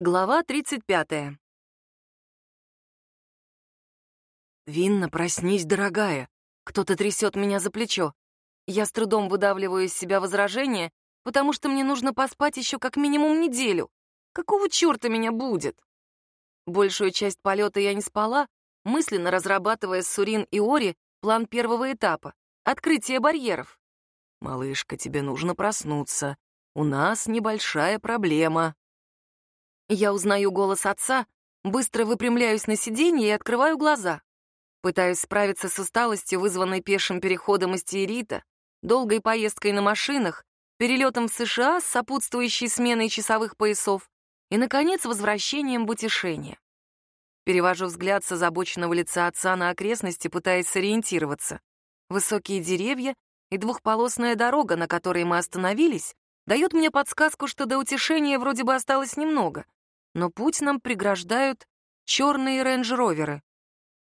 Глава 35. «Винна, проснись, дорогая!» Кто-то трясет меня за плечо. Я с трудом выдавливаю из себя возражение, потому что мне нужно поспать еще как минимум неделю. Какого черта меня будет? Большую часть полета я не спала, мысленно разрабатывая с Сурин и Ори план первого этапа — открытие барьеров. «Малышка, тебе нужно проснуться. У нас небольшая проблема», я узнаю голос отца, быстро выпрямляюсь на сиденье и открываю глаза. Пытаюсь справиться с усталостью, вызванной пешим переходом из Тиерита, долгой поездкой на машинах, перелетом в США с сопутствующей сменой часовых поясов и, наконец, возвращением в утешение. Перевожу взгляд с озабоченного лица отца на окрестности, пытаясь сориентироваться. Высокие деревья и двухполосная дорога, на которой мы остановились, дает мне подсказку, что до утешения вроде бы осталось немного но путь нам преграждают черные рейндж-роверы.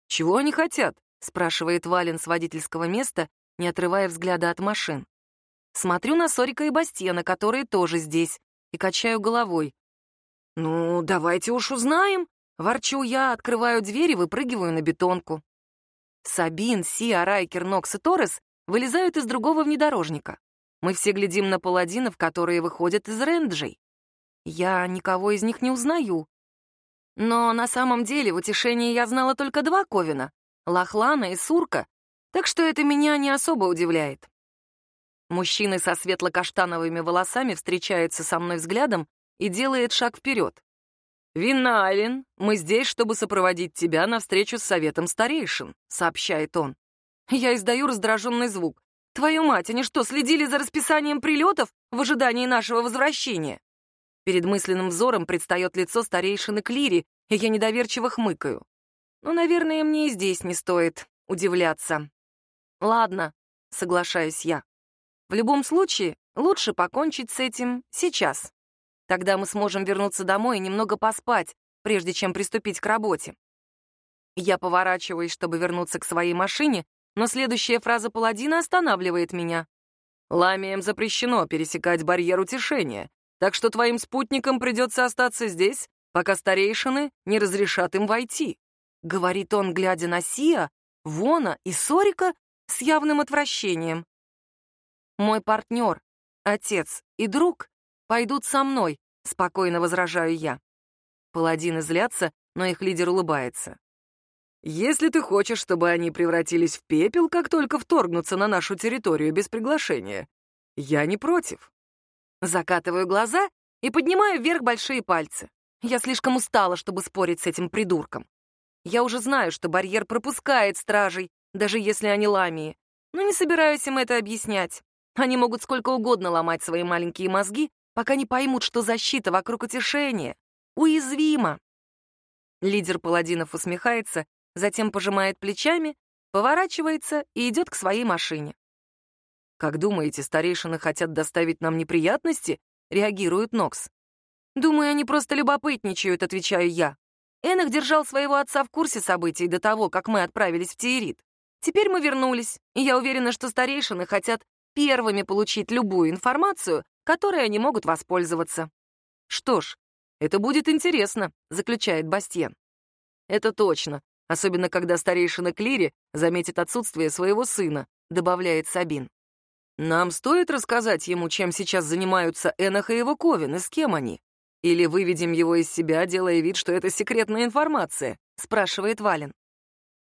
«Чего они хотят?» — спрашивает Вален с водительского места, не отрывая взгляда от машин. Смотрю на Сорика и Бастена, которые тоже здесь, и качаю головой. «Ну, давайте уж узнаем», — ворчу я, открываю дверь и выпрыгиваю на бетонку. Сабин, Сиа, Райкер, Нокс и Торрес вылезают из другого внедорожника. Мы все глядим на паладинов, которые выходят из ренджей. Я никого из них не узнаю. Но на самом деле в утешении я знала только два Ковина — Лохлана и Сурка, так что это меня не особо удивляет. Мужчины со светло-каштановыми волосами встречаются со мной взглядом и делает шаг вперед. «Винналин, мы здесь, чтобы сопроводить тебя на встречу с советом старейшин», — сообщает он. Я издаю раздраженный звук. «Твою мать, они что, следили за расписанием прилетов в ожидании нашего возвращения?» Перед мысленным взором предстает лицо старейшины Клири, и я недоверчиво хмыкаю. Ну, наверное, мне и здесь не стоит удивляться. Ладно, соглашаюсь я. В любом случае, лучше покончить с этим сейчас. Тогда мы сможем вернуться домой и немного поспать, прежде чем приступить к работе. Я поворачиваюсь, чтобы вернуться к своей машине, но следующая фраза паладина останавливает меня. Ламием запрещено пересекать барьер утешения. Так что твоим спутникам придется остаться здесь, пока старейшины не разрешат им войти», — говорит он, глядя на Сия, Вона и Сорика с явным отвращением. «Мой партнер, отец и друг пойдут со мной», — спокойно возражаю я. Паладины злятся, но их лидер улыбается. «Если ты хочешь, чтобы они превратились в пепел, как только вторгнутся на нашу территорию без приглашения, я не против». Закатываю глаза и поднимаю вверх большие пальцы. Я слишком устала, чтобы спорить с этим придурком. Я уже знаю, что барьер пропускает стражей, даже если они ламии, но не собираюсь им это объяснять. Они могут сколько угодно ломать свои маленькие мозги, пока не поймут, что защита вокруг утешения уязвима. Лидер паладинов усмехается, затем пожимает плечами, поворачивается и идет к своей машине. «Как думаете, старейшины хотят доставить нам неприятности?» — реагирует Нокс. «Думаю, они просто любопытничают», — отвечаю я. Энах держал своего отца в курсе событий до того, как мы отправились в Тиерит. Теперь мы вернулись, и я уверена, что старейшины хотят первыми получить любую информацию, которой они могут воспользоваться. «Что ж, это будет интересно», — заключает Бастьен. «Это точно, особенно когда старейшина Клири заметит отсутствие своего сына», — добавляет Сабин. Нам стоит рассказать ему, чем сейчас занимаются Энах и его Ковен, и с кем они? Или выведем его из себя, делая вид, что это секретная информация?» — спрашивает Вален.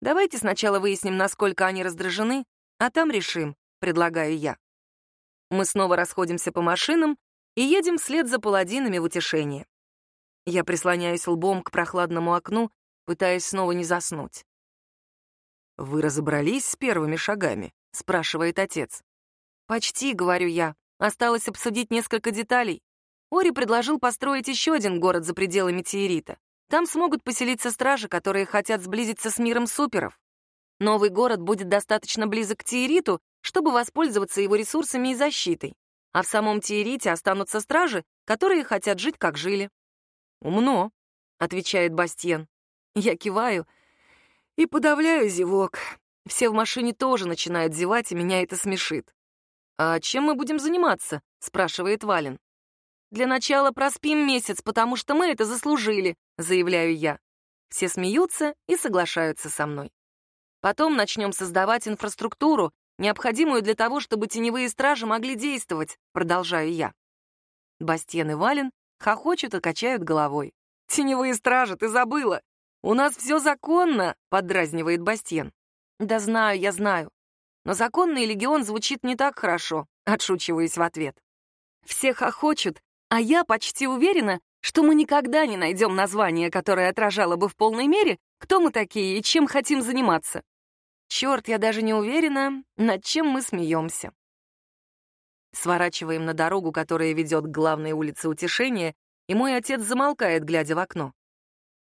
«Давайте сначала выясним, насколько они раздражены, а там решим», — предлагаю я. Мы снова расходимся по машинам и едем вслед за паладинами в утешение. Я прислоняюсь лбом к прохладному окну, пытаясь снова не заснуть. «Вы разобрались с первыми шагами?» — спрашивает отец. «Почти», — говорю я. Осталось обсудить несколько деталей. Ори предложил построить еще один город за пределами Тиерита. Там смогут поселиться стражи, которые хотят сблизиться с миром суперов. Новый город будет достаточно близок к Тиериту, чтобы воспользоваться его ресурсами и защитой. А в самом Тиерите останутся стражи, которые хотят жить, как жили. «Умно», — отвечает Бастьен. Я киваю и подавляю зевок. Все в машине тоже начинают зевать, и меня это смешит. «А чем мы будем заниматься?» — спрашивает Вален. Для начала проспим месяц, потому что мы это заслужили», — заявляю я. Все смеются и соглашаются со мной. Потом начнем создавать инфраструктуру, необходимую для того, чтобы теневые стражи могли действовать, продолжаю я. Бастиен и Вален хохочут и качают головой. «Теневые стражи, ты забыла! У нас все законно!» — поддразнивает Бастиен. «Да знаю, я знаю. Но законный легион звучит не так хорошо», — отшучиваюсь в ответ. Все хохочут, а я почти уверена, что мы никогда не найдем название, которое отражало бы в полной мере, кто мы такие и чем хотим заниматься. Черт, я даже не уверена, над чем мы смеемся. Сворачиваем на дорогу, которая ведет к главной улице утешения, и мой отец замолкает, глядя в окно.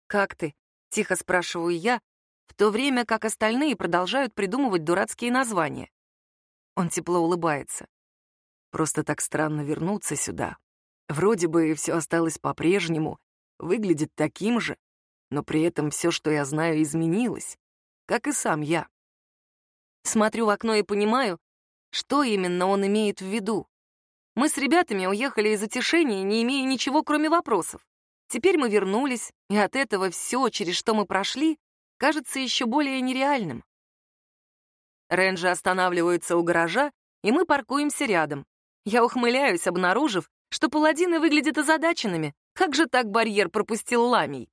«Как ты?» — тихо спрашиваю я, в то время как остальные продолжают придумывать дурацкие названия. Он тепло улыбается. «Просто так странно вернуться сюда. Вроде бы все осталось по-прежнему, выглядит таким же, но при этом все, что я знаю, изменилось, как и сам я. Смотрю в окно и понимаю, что именно он имеет в виду. Мы с ребятами уехали из утешения, не имея ничего, кроме вопросов. Теперь мы вернулись, и от этого все, через что мы прошли, кажется еще более нереальным. Рэнджи останавливаются у гаража, и мы паркуемся рядом. Я ухмыляюсь, обнаружив, что паладины выглядят озадаченными. Как же так барьер пропустил ламий?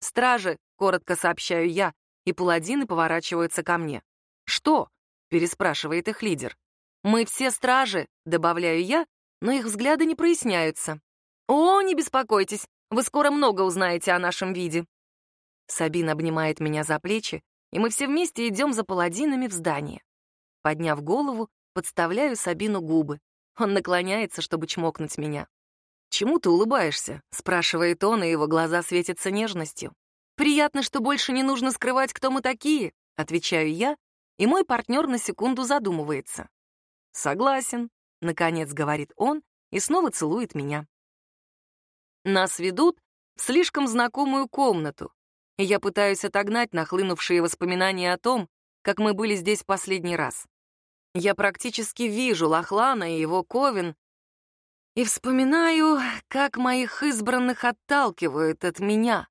«Стражи», — коротко сообщаю я, и паладины поворачиваются ко мне. «Что?» — переспрашивает их лидер. «Мы все стражи», — добавляю я, но их взгляды не проясняются. «О, не беспокойтесь, вы скоро много узнаете о нашем виде». Сабин обнимает меня за плечи, и мы все вместе идем за паладинами в здание. Подняв голову, подставляю Сабину губы. Он наклоняется, чтобы чмокнуть меня. «Чему ты улыбаешься?» — спрашивает он, и его глаза светятся нежностью. «Приятно, что больше не нужно скрывать, кто мы такие», — отвечаю я, и мой партнер на секунду задумывается. «Согласен», — наконец говорит он и снова целует меня. Нас ведут в слишком знакомую комнату, и я пытаюсь отогнать нахлынувшие воспоминания о том, как мы были здесь последний раз. Я практически вижу Лохлана и его Ковен и вспоминаю, как моих избранных отталкивают от меня.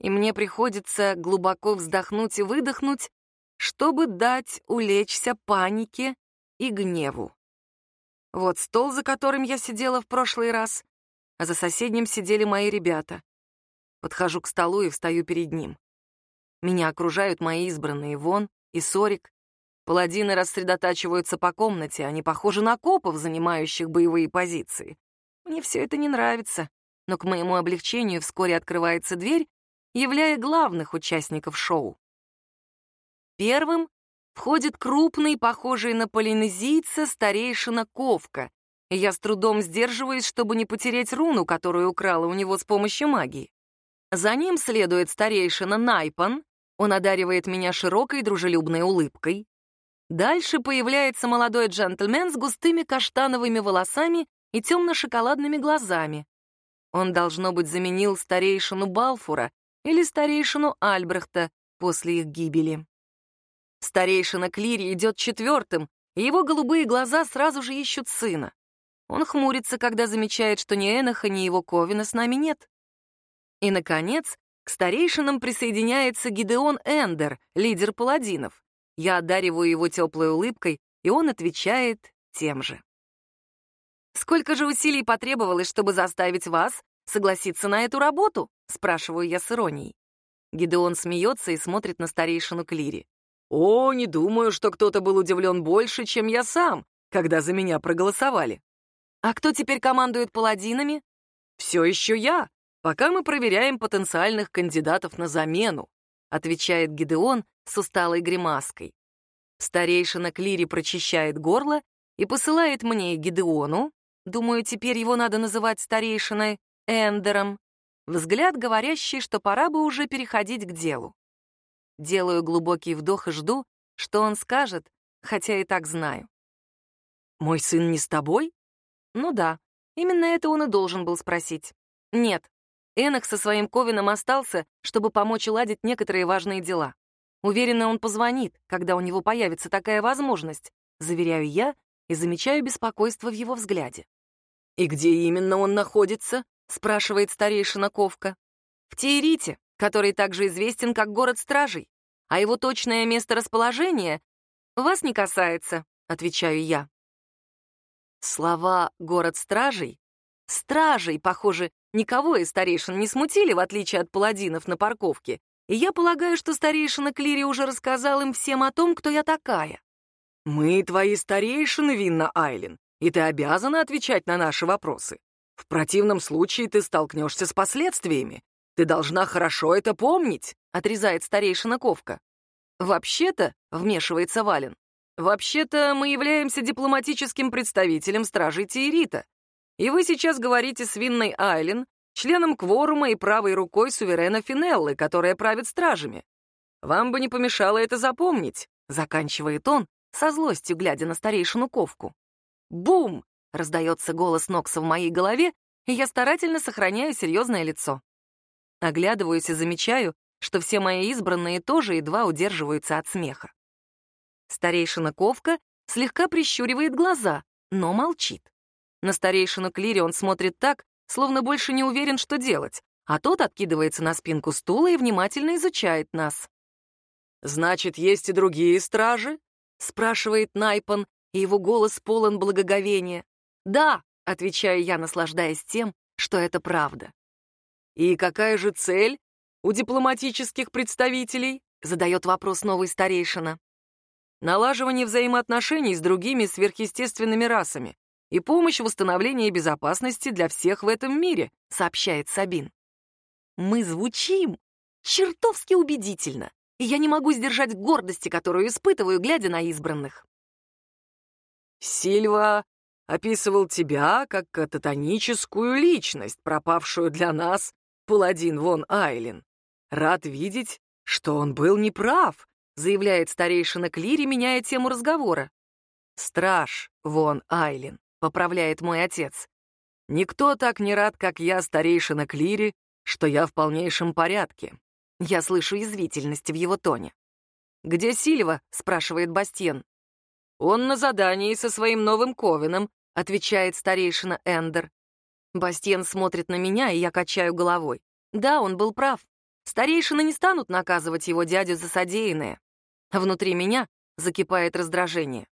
И мне приходится глубоко вздохнуть и выдохнуть, чтобы дать улечься панике и гневу. Вот стол, за которым я сидела в прошлый раз, а за соседним сидели мои ребята. Подхожу к столу и встаю перед ним. Меня окружают мои избранные Вон и Сорик. Паладины рассредотачиваются по комнате, они похожи на копов, занимающих боевые позиции. Мне все это не нравится, но к моему облегчению вскоре открывается дверь, являя главных участников шоу. Первым входит крупный, похожий на полинезийца, старейшина Ковка, я с трудом сдерживаюсь, чтобы не потерять руну, которую украла у него с помощью магии. За ним следует старейшина Найпан, он одаривает меня широкой дружелюбной улыбкой. Дальше появляется молодой джентльмен с густыми каштановыми волосами и темно-шоколадными глазами. Он, должно быть, заменил старейшину Балфура или старейшину Альбрехта после их гибели. Старейшина Клири идет четвертым, и его голубые глаза сразу же ищут сына. Он хмурится, когда замечает, что ни Эноха, ни его Ковина с нами нет. И, наконец, к старейшинам присоединяется Гидеон Эндер, лидер паладинов. Я одариваю его теплой улыбкой, и он отвечает тем же. «Сколько же усилий потребовалось, чтобы заставить вас согласиться на эту работу?» — спрашиваю я с иронией. Гидеон смеется и смотрит на старейшину Клири. О, не думаю, что кто-то был удивлен больше, чем я сам, когда за меня проголосовали. А кто теперь командует паладинами? Все еще я, пока мы проверяем потенциальных кандидатов на замену, отвечает Гидеон с усталой гримаской. Старейшина Клири прочищает горло и посылает мне Гидеону, думаю, теперь его надо называть старейшиной Эндером, взгляд, говорящий, что пора бы уже переходить к делу. Делаю глубокий вдох и жду, что он скажет, хотя и так знаю. «Мой сын не с тобой?» Ну да, именно это он и должен был спросить. Нет, Энах со своим Ковином остался, чтобы помочь уладить некоторые важные дела. Уверена, он позвонит, когда у него появится такая возможность, заверяю я и замечаю беспокойство в его взгляде. «И где именно он находится?» — спрашивает старейшина Ковка. «В Тиерите, который также известен как город стражей, а его точное место расположения вас не касается», — отвечаю я. Слова «город стражей» стражей, похоже, никого из старейшин не смутили, в отличие от паладинов на парковке, и я полагаю, что старейшина Клири уже рассказал им всем о том, кто я такая. «Мы твои старейшины, Винна Айлен, и ты обязана отвечать на наши вопросы. В противном случае ты столкнешься с последствиями. Ты должна хорошо это помнить», — отрезает старейшина Ковка. «Вообще-то», — вмешивается Вален, «вообще-то мы являемся дипломатическим представителем стражей Тиерита, и вы сейчас говорите с Винной Айлен, членом кворума и правой рукой суверена Финеллы, которая правит стражами. Вам бы не помешало это запомнить», — заканчивает он, со злостью глядя на старейшину Ковку. «Бум!» — раздается голос Нокса в моей голове, и я старательно сохраняю серьезное лицо. Оглядываюсь и замечаю, что все мои избранные тоже едва удерживаются от смеха. Старейшина Ковка слегка прищуривает глаза, но молчит. На старейшину Клири он смотрит так, словно больше не уверен, что делать, а тот откидывается на спинку стула и внимательно изучает нас. «Значит, есть и другие стражи?» — спрашивает Найпан, и его голос полон благоговения. «Да», — отвечаю я, наслаждаясь тем, что это правда. «И какая же цель у дипломатических представителей?» — задает вопрос новый старейшина. «Налаживание взаимоотношений с другими сверхъестественными расами и помощь в восстановлении безопасности для всех в этом мире», — сообщает Сабин. «Мы звучим чертовски убедительно, и я не могу сдержать гордости, которую испытываю, глядя на избранных». Сильва описывал тебя как кататоническую личность, пропавшую для нас, паладин Вон Айлен. Рад видеть, что он был неправ, заявляет старейшина Клири, меняя тему разговора. Страж Вон Айлен, поправляет мой отец. Никто так не рад, как я, старейшина Клири, что я в полнейшем порядке. Я слышу язвительность в его тоне. «Где Сильва?» — спрашивает Бастьен. «Он на задании со своим новым Ковином», — отвечает старейшина Эндер. Бастиен смотрит на меня, и я качаю головой. Да, он был прав. Старейшины не станут наказывать его дядю за содеянное. Внутри меня закипает раздражение.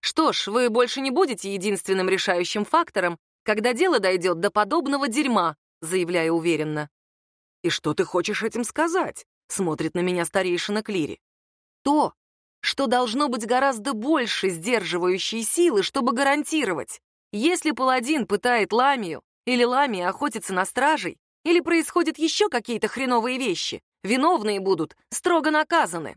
Что ж, вы больше не будете единственным решающим фактором, когда дело дойдет до подобного дерьма, заявляю уверенно. «И что ты хочешь этим сказать?» — смотрит на меня старейшина Клири. «То, что должно быть гораздо больше сдерживающей силы, чтобы гарантировать, если паладин пытает ламию, или ламия охотится на стражей, или происходят еще какие-то хреновые вещи, виновные будут строго наказаны.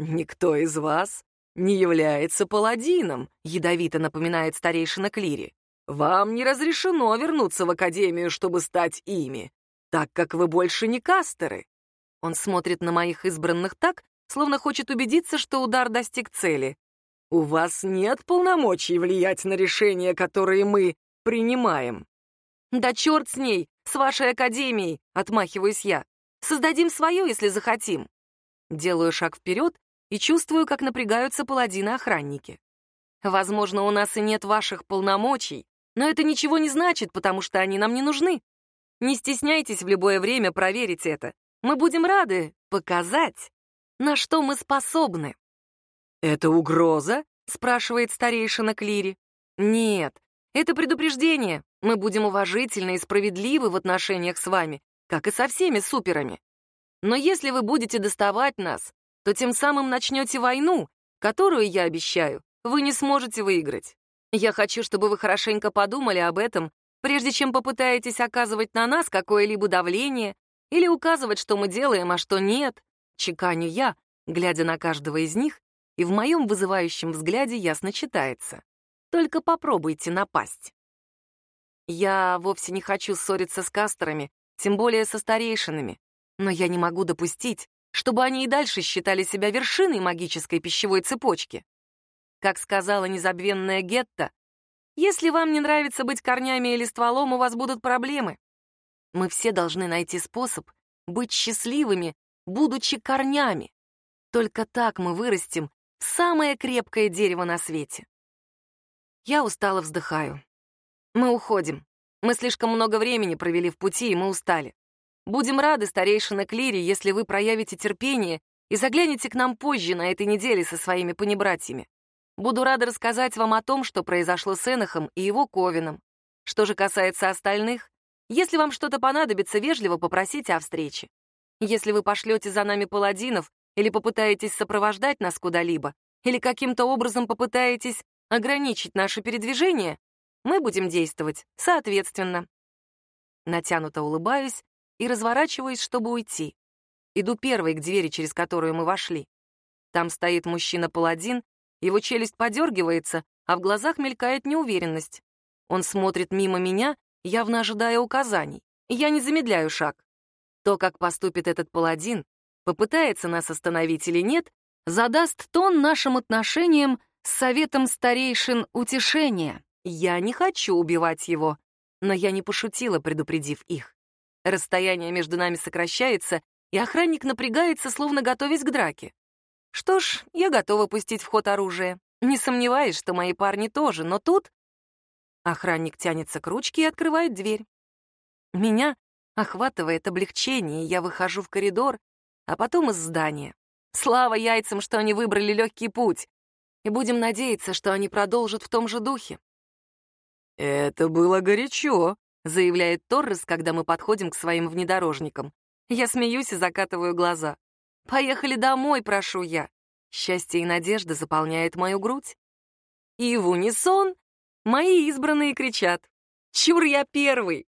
«Никто из вас не является паладином», — ядовито напоминает старейшина Клири. «Вам не разрешено вернуться в Академию, чтобы стать ими, так как вы больше не кастеры». Он смотрит на моих избранных так, словно хочет убедиться, что удар достиг цели. «У вас нет полномочий влиять на решения, которые мы принимаем». «Да черт с ней, с вашей академией!» — отмахиваюсь я. «Создадим свое, если захотим». Делаю шаг вперед и чувствую, как напрягаются паладины-охранники. Возможно, у нас и нет ваших полномочий, но это ничего не значит, потому что они нам не нужны. Не стесняйтесь в любое время проверить это. Мы будем рады показать, на что мы способны. «Это угроза?» — спрашивает старейшина Клири. «Нет, это предупреждение. Мы будем уважительны и справедливы в отношениях с вами, как и со всеми суперами. Но если вы будете доставать нас, то тем самым начнете войну, которую, я обещаю, вы не сможете выиграть. Я хочу, чтобы вы хорошенько подумали об этом, прежде чем попытаетесь оказывать на нас какое-либо давление или указывать, что мы делаем, а что нет, чеканю я, глядя на каждого из них, и в моем вызывающем взгляде ясно читается. Только попробуйте напасть. Я вовсе не хочу ссориться с кастерами, тем более со старейшинами, но я не могу допустить, чтобы они и дальше считали себя вершиной магической пищевой цепочки. Как сказала незабвенная Гетта, если вам не нравится быть корнями или стволом, у вас будут проблемы. Мы все должны найти способ быть счастливыми будучи корнями. Только так мы вырастем самое крепкое дерево на свете. Я устало вздыхаю. Мы уходим. Мы слишком много времени провели в пути, и мы устали. Будем рады, старейшина Клири, если вы проявите терпение и заглянете к нам позже на этой неделе со своими понебратьями. Буду рада рассказать вам о том, что произошло с Энохом и его Ковином. Что же касается остальных, если вам что-то понадобится, вежливо попросите о встрече. Если вы пошлете за нами паладинов или попытаетесь сопровождать нас куда-либо, или каким-то образом попытаетесь ограничить наше передвижение, мы будем действовать соответственно. Натянуто улыбаюсь и разворачиваюсь, чтобы уйти. Иду первой к двери, через которую мы вошли. Там стоит мужчина-паладин, его челюсть подергивается, а в глазах мелькает неуверенность. Он смотрит мимо меня, явно ожидая указаний. Я не замедляю шаг. То, как поступит этот паладин, попытается нас остановить или нет, задаст тон нашим отношениям с советом старейшин утешения. Я не хочу убивать его, но я не пошутила, предупредив их. Расстояние между нами сокращается, и охранник напрягается, словно готовясь к драке. Что ж, я готова пустить в ход оружие. Не сомневаюсь, что мои парни тоже, но тут... Охранник тянется к ручке и открывает дверь. Меня Охватывает облегчение, я выхожу в коридор, а потом из здания. Слава яйцам, что они выбрали легкий путь. И будем надеяться, что они продолжат в том же духе. «Это было горячо», — заявляет Торрес, когда мы подходим к своим внедорожникам. Я смеюсь и закатываю глаза. «Поехали домой, прошу я». Счастье и надежда заполняют мою грудь. И в унисон мои избранные кричат. «Чур я первый!»